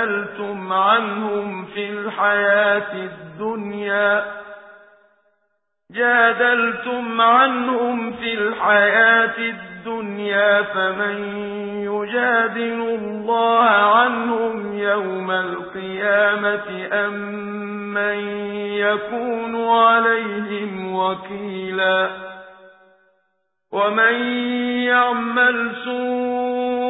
جادلتم عنهم في الحياة الدنيا. جادلتم عنهم في الحياة الدنيا فمن يجادل الله عنهم يوم القيامة أم من يكون عليهم وكيلا. ومن يعمل سوءا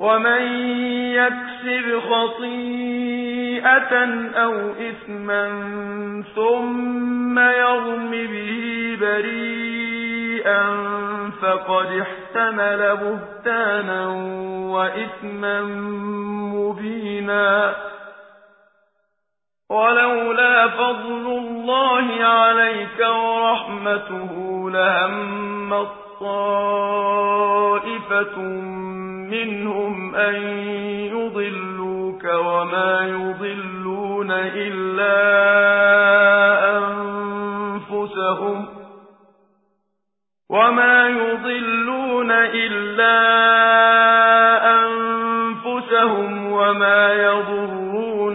ومن يكسر خطيئة أو إثما ثم يرم به بريئا فقد احتمل بهتانا وإثما مبينا ولولا فضل الله عليك ورحمته لهم الطائفة منهم أن يضلوك وما يضلون إلا أنفسهم وما يضلون إلا أنفسهم وما